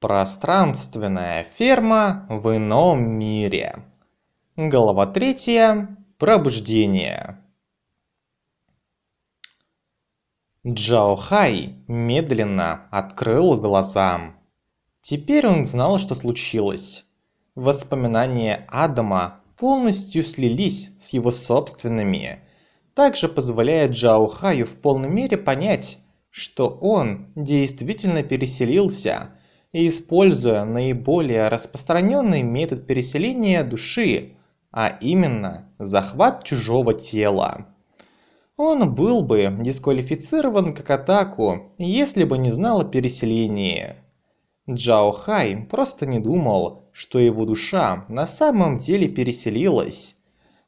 Пространственная ферма в ином мире. Глава третья. Пробуждение. Джао Хай медленно открыл глаза. Теперь он знал, что случилось. Воспоминания Адама полностью слились с его собственными, также позволяя Джао Хаю в полной мере понять, что он действительно переселился и используя наиболее распространенный метод переселения души, а именно захват чужого тела. Он был бы дисквалифицирован как атаку, если бы не знал о переселении. Джао Хай просто не думал, что его душа на самом деле переселилась,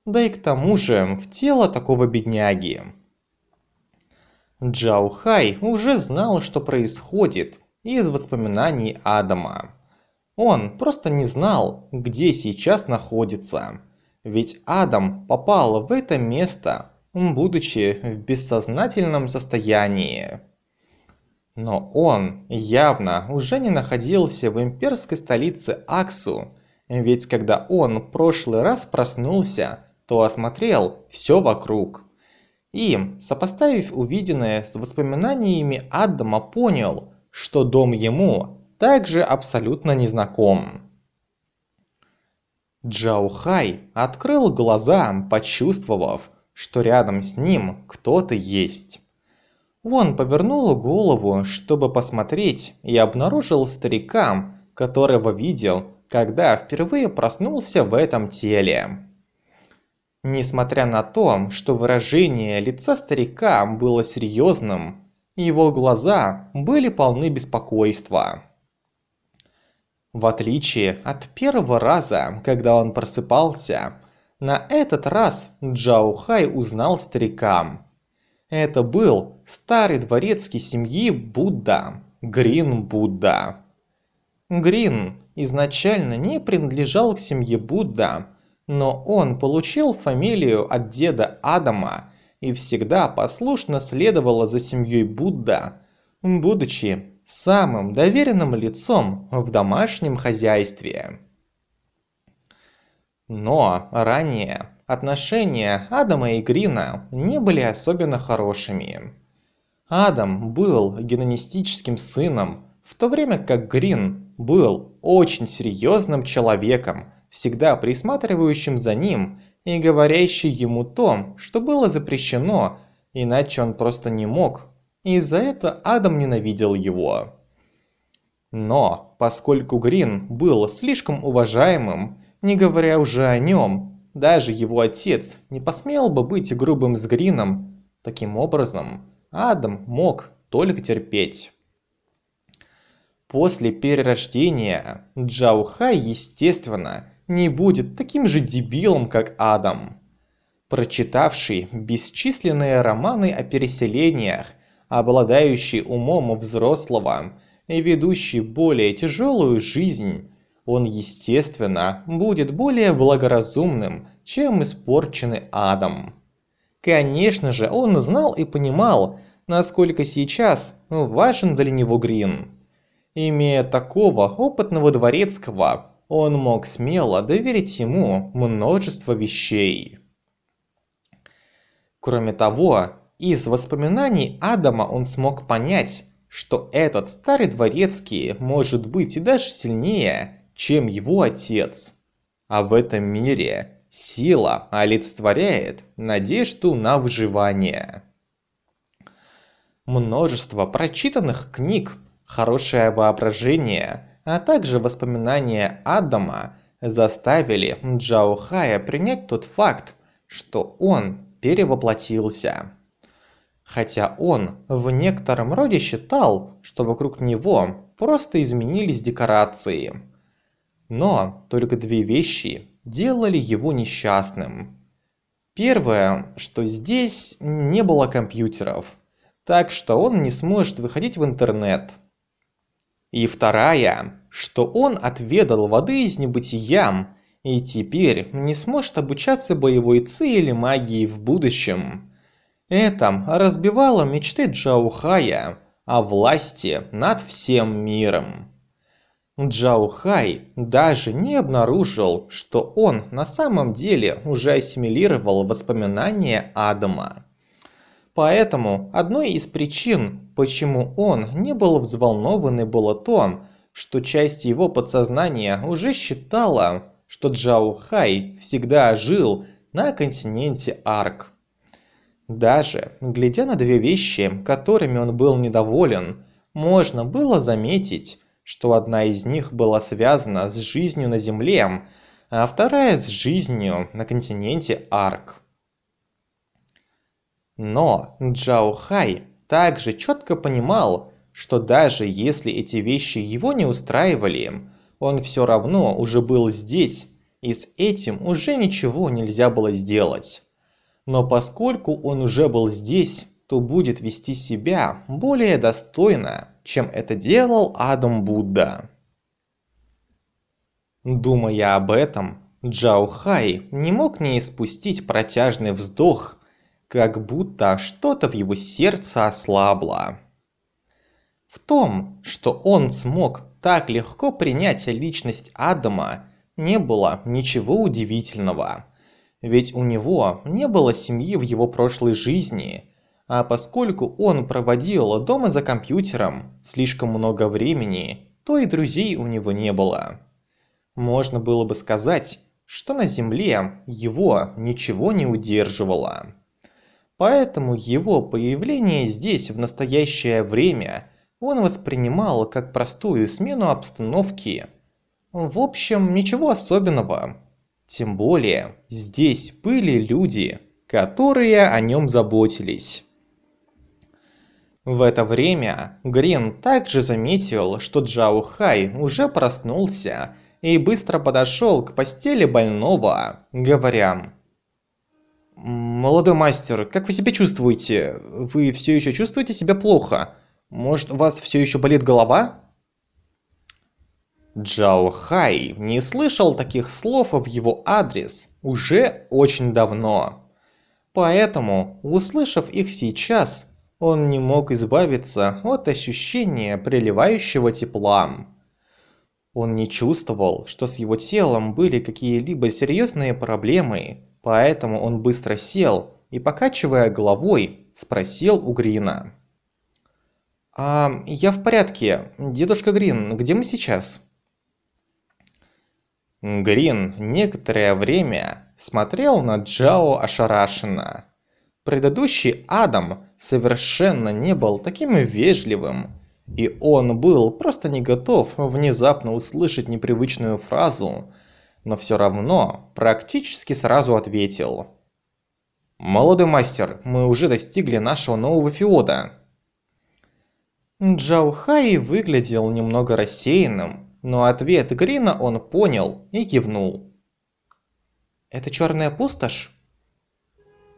да и к тому же в тело такого бедняги. Джао Хай уже знал, что происходит, из воспоминаний Адама. Он просто не знал, где сейчас находится. Ведь Адам попал в это место, будучи в бессознательном состоянии. Но он явно уже не находился в имперской столице Аксу, ведь когда он прошлый раз проснулся, то осмотрел все вокруг. И, сопоставив увиденное с воспоминаниями Адама, понял, что дом ему также абсолютно незнаком. Джао Хай открыл глаза, почувствовав, что рядом с ним кто-то есть. Он повернул голову, чтобы посмотреть, и обнаружил старика, которого видел, когда впервые проснулся в этом теле. Несмотря на то, что выражение лица старика было серьезным, его глаза были полны беспокойства. В отличие от первого раза, когда он просыпался, на этот раз Джао Хай узнал старика. Это был старый дворецкий семьи Будда, Грин Будда. Грин изначально не принадлежал к семье Будда, но он получил фамилию от деда Адама и всегда послушно следовала за семьей Будда, будучи самым доверенным лицом в домашнем хозяйстве. Но ранее отношения Адама и Грина не были особенно хорошими. Адам был генетическим сыном, в то время как Грин был очень серьезным человеком, всегда присматривающим за ним и говорящий ему то, что было запрещено, иначе он просто не мог, и за это Адам ненавидел его. Но, поскольку Грин был слишком уважаемым, не говоря уже о нем, даже его отец не посмел бы быть грубым с Грином, таким образом, Адам мог только терпеть. После перерождения Джао Хай, естественно, не будет таким же дебилом, как Адам. Прочитавший бесчисленные романы о переселениях, обладающий умом взрослого и ведущий более тяжелую жизнь, он, естественно, будет более благоразумным, чем испорченный Адам. Конечно же, он знал и понимал, насколько сейчас важен для него Грин. Имея такого опытного дворецкого, он мог смело доверить ему множество вещей. Кроме того, из воспоминаний Адама он смог понять, что этот старый дворецкий может быть и даже сильнее, чем его отец. А в этом мире сила олицетворяет надежду на выживание. Множество прочитанных книг, хорошее воображение – а также воспоминания Адама заставили Джао Хая принять тот факт, что он перевоплотился. Хотя он в некотором роде считал, что вокруг него просто изменились декорации. Но только две вещи делали его несчастным. Первое, что здесь не было компьютеров, так что он не сможет выходить в интернет – и вторая, что он отведал воды из небытия и теперь не сможет обучаться боевой ци или магии в будущем. Это разбивало мечты Джаухая о власти над всем миром. Джао Хай даже не обнаружил, что он на самом деле уже ассимилировал воспоминания Адама. Поэтому одной из причин, почему он не был взволнован, было то, что часть его подсознания уже считала, что Джао Хай всегда жил на континенте Арк. Даже глядя на две вещи, которыми он был недоволен, можно было заметить, что одна из них была связана с жизнью на Земле, а вторая с жизнью на континенте Арк. Но Джао Хай также четко понимал, что даже если эти вещи его не устраивали, он все равно уже был здесь, и с этим уже ничего нельзя было сделать. Но поскольку он уже был здесь, то будет вести себя более достойно, чем это делал Адам Будда. Думая об этом, Джао Хай не мог не испустить протяжный вздох как будто что-то в его сердце ослабло. В том, что он смог так легко принять личность Адама, не было ничего удивительного. Ведь у него не было семьи в его прошлой жизни, а поскольку он проводил дома за компьютером слишком много времени, то и друзей у него не было. Можно было бы сказать, что на Земле его ничего не удерживало. Поэтому его появление здесь в настоящее время он воспринимал как простую смену обстановки. В общем, ничего особенного. Тем более, здесь были люди, которые о нем заботились. В это время Грин также заметил, что Джао Хай уже проснулся и быстро подошел к постели больного, говоря молодой мастер как вы себя чувствуете вы все еще чувствуете себя плохо может у вас все еще болит голова Джао Хай не слышал таких слов в его адрес уже очень давно. Поэтому, услышав их сейчас, он не мог избавиться от ощущения приливающего тепла. Он не чувствовал, что с его телом были какие-либо серьезные проблемы, Поэтому он быстро сел и, покачивая головой, спросил у Грина. «А, я в порядке. Дедушка Грин, где мы сейчас?» Грин некоторое время смотрел на Джао ошарашенно. Предыдущий Адам совершенно не был таким вежливым, и он был просто не готов внезапно услышать непривычную фразу, но все равно практически сразу ответил. «Молодой мастер, мы уже достигли нашего нового феода». Джао Хай выглядел немного рассеянным, но ответ Грина он понял и кивнул. «Это черная пустошь?»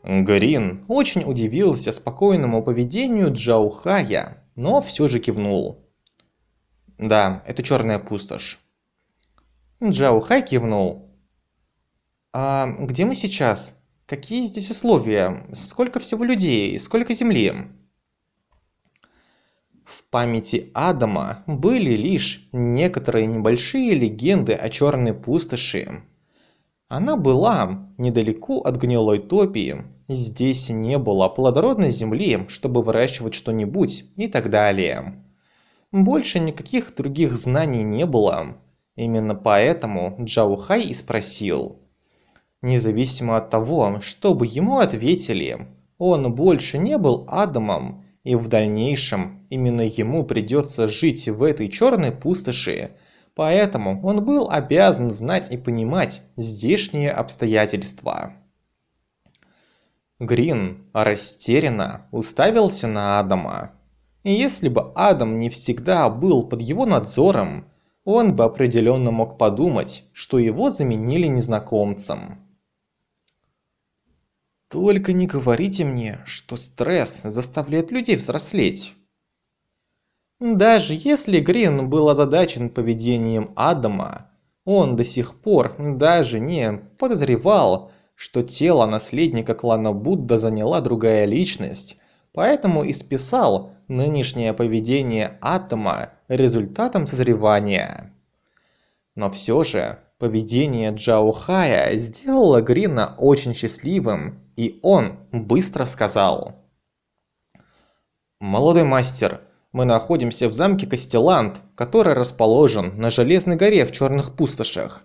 Грин очень удивился спокойному поведению Джао Хая, но все же кивнул. «Да, это черная пустошь. Джао Хай кивнул. «А где мы сейчас? Какие здесь условия? Сколько всего людей? Сколько земли?» В памяти Адама были лишь некоторые небольшие легенды о черной пустоши. Она была недалеко от гнилой топии, здесь не было плодородной земли, чтобы выращивать что-нибудь и так далее. Больше никаких других знаний не было, Именно поэтому Джао Хай и спросил. Независимо от того, что бы ему ответили, он больше не был Адамом, и в дальнейшем именно ему придется жить в этой черной пустоши, поэтому он был обязан знать и понимать здешние обстоятельства. Грин растерянно уставился на Адама. Если бы Адам не всегда был под его надзором, он бы определенно мог подумать, что его заменили незнакомцем. Только не говорите мне, что стресс заставляет людей взрослеть. Даже если Грин был озадачен поведением Адама, он до сих пор даже не подозревал, что тело наследника клана Будда заняла другая личность, поэтому и списал нынешнее поведение Атома результатом созревания. Но все же поведение Джао Хая сделало Грина очень счастливым, и он быстро сказал. «Молодой мастер, мы находимся в замке Костеланд, который расположен на Железной горе в Черных пустошах.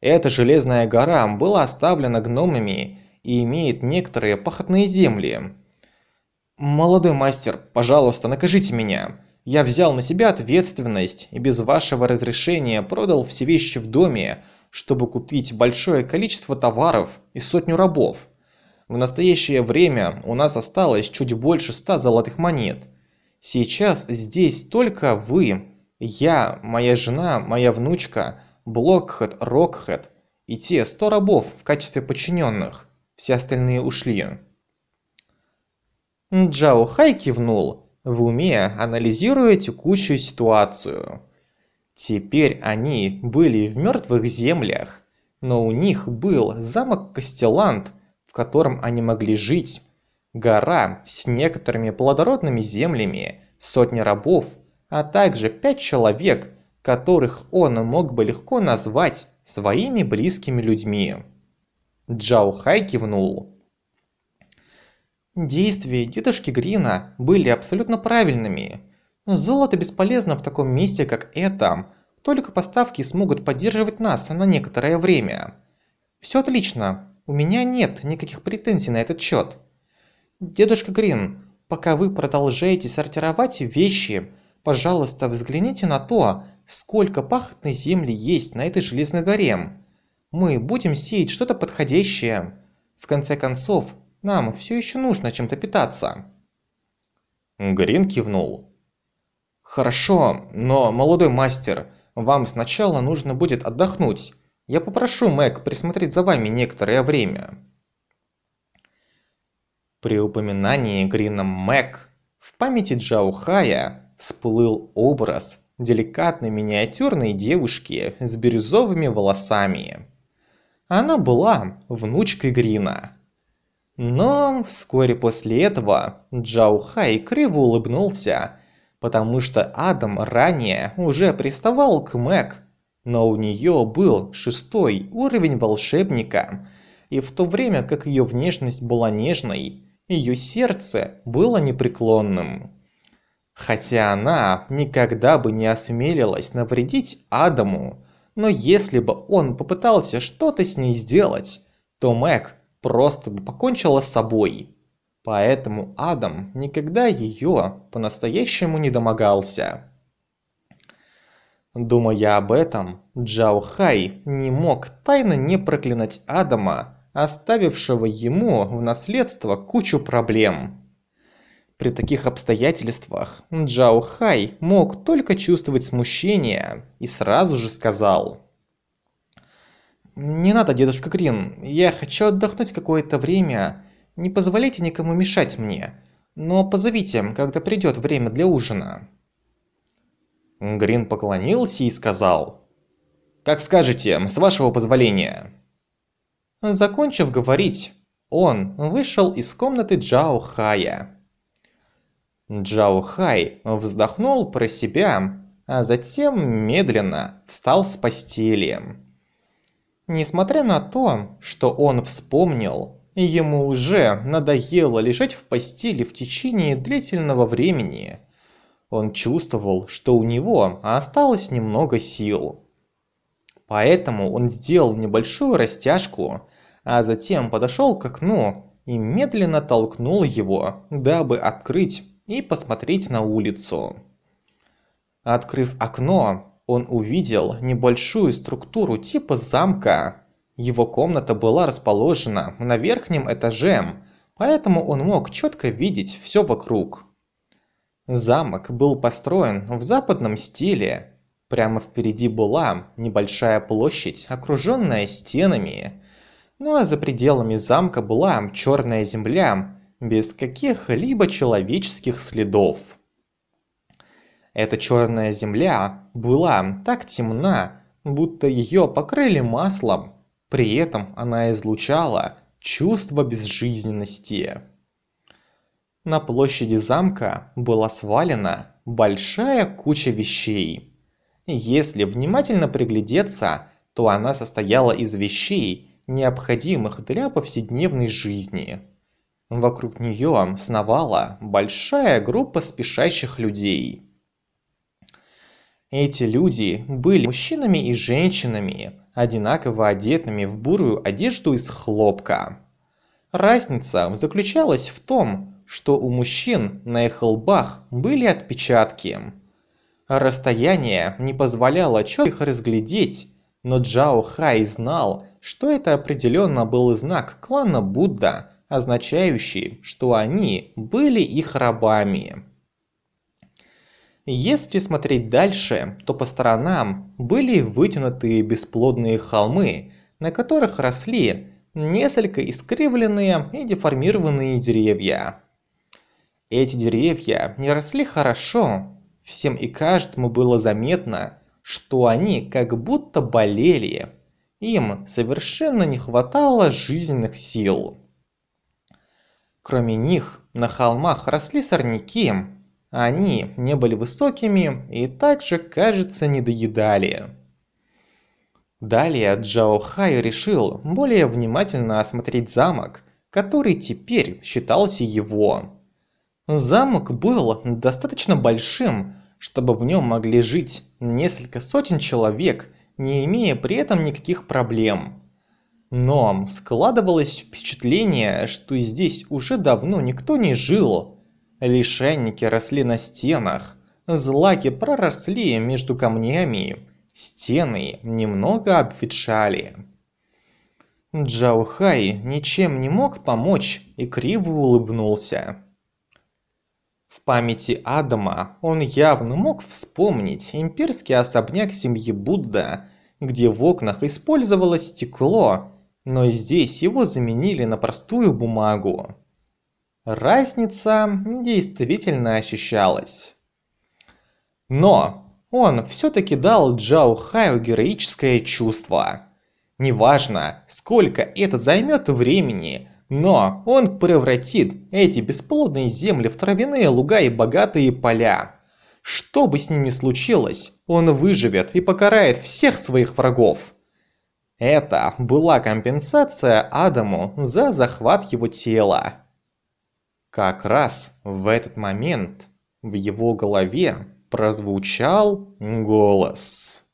Эта Железная гора была оставлена гномами и имеет некоторые пахотные земли. Молодой мастер, пожалуйста, накажите меня. Я взял на себя ответственность и без вашего разрешения продал все вещи в доме, чтобы купить большое количество товаров и сотню рабов. В настоящее время у нас осталось чуть больше ста золотых монет. Сейчас здесь только вы, я, моя жена, моя внучка, Блокхед, Рокхед и те сто рабов в качестве подчиненных. Все остальные ушли. Джао Хай кивнул, в уме анализируя текущую ситуацию. Теперь они были в мертвых землях, но у них был замок Костеланд, в котором они могли жить, гора с некоторыми плодородными землями, сотни рабов, а также пять человек, которых он мог бы легко назвать своими близкими людьми. Джао Хай кивнул. Действия дедушки Грина были абсолютно правильными. Золото бесполезно в таком месте, как это. Только поставки смогут поддерживать нас на некоторое время. Все отлично, у меня нет никаких претензий на этот счет. Дедушка Грин, пока вы продолжаете сортировать вещи, пожалуйста, взгляните на то, сколько пахотной земли есть на этой железной горе. Мы будем сеять что-то подходящее. В конце концов, нам все еще нужно чем-то питаться. Грин кивнул. Хорошо, но, молодой мастер, вам сначала нужно будет отдохнуть. Я попрошу Мэг присмотреть за вами некоторое время. При упоминании Грином Мэг в памяти Джао Хая всплыл образ деликатной миниатюрной девушки с бирюзовыми волосами. Она была внучкой Грина. Но вскоре после этого Джао Хай криво улыбнулся, потому что Адам ранее уже приставал к Мэг но у нее был шестой уровень волшебника, и в то время как ее внешность была нежной, ее сердце было непреклонным. Хотя она никогда бы не осмелилась навредить Адаму, но если бы он попытался что-то с ней сделать, то Мэг просто бы покончила с собой. Поэтому Адам никогда ее по-настоящему не домогался. Думая об этом, Джао Хай не мог тайно не проклинать Адама, оставившего ему в наследство кучу проблем. При таких обстоятельствах Джао Хай мог только чувствовать смущение и сразу же сказал. «Не надо, дедушка Грин, я хочу отдохнуть какое-то время. Не позволяйте никому мешать мне, но позовите, когда придет время для ужина». Грин поклонился и сказал. «Как скажете, с вашего позволения». Закончив говорить, он вышел из комнаты Джао Хая. Джао Хай вздохнул про себя, а затем медленно встал с постели. Несмотря на то, что он вспомнил, ему уже надоело лежать в постели в течение длительного времени – он чувствовал, что у него осталось немного сил. Поэтому он сделал небольшую растяжку, а затем подошел к окну и медленно толкнул его, дабы открыть и посмотреть на улицу. Открыв окно, он увидел небольшую структуру типа замка. Его комната была расположена на верхнем этаже, поэтому он мог четко видеть все вокруг. Замок был построен в западном стиле. Прямо впереди была небольшая площадь, окруженная стенами. Ну а за пределами замка была черная земля, без каких-либо человеческих следов. Эта черная земля была так темна, будто ее покрыли маслом. При этом она излучала чувство безжизненности. На площади замка была свалена большая куча вещей. Если внимательно приглядеться, то она состояла из вещей, необходимых для повседневной жизни. Вокруг нее сновала большая группа спешащих людей. Эти люди были мужчинами и женщинами, одинаково одетыми в бурую одежду из хлопка. Разница заключалась в том, что у мужчин на их лбах были отпечатки. Расстояние не позволяло четко их разглядеть, но Джао Хай знал, что это определенно был знак клана Будда, означающий, что они были их рабами. Если смотреть дальше, то по сторонам были вытянутые бесплодные холмы, на которых росли несколько искривленные и деформированные деревья. Эти деревья не росли хорошо, всем и каждому было заметно, что они как будто болели, им совершенно не хватало жизненных сил. Кроме них, на холмах росли сорняки, они не были высокими и также, кажется, не доедали. Далее Джао Хай решил более внимательно осмотреть замок, который теперь считался его. Замок был достаточно большим, чтобы в нем могли жить несколько сотен человек, не имея при этом никаких проблем. Но складывалось впечатление, что здесь уже давно никто не жил. Лишайники росли на стенах, злаки проросли между камнями, стены немного обветшали. Джаухай ничем не мог помочь и криво улыбнулся. В памяти Адама он явно мог вспомнить имперский особняк семьи Будда, где в окнах использовалось стекло, но здесь его заменили на простую бумагу. Разница действительно ощущалась. Но он все-таки дал Джао Хаю героическое чувство. Неважно, сколько это займет времени, но он превратит эти бесплодные земли в травяные луга и богатые поля. Что бы с ними случилось, он выживет и покарает всех своих врагов. Это была компенсация Адаму за захват его тела. Как раз в этот момент в его голове прозвучал голос.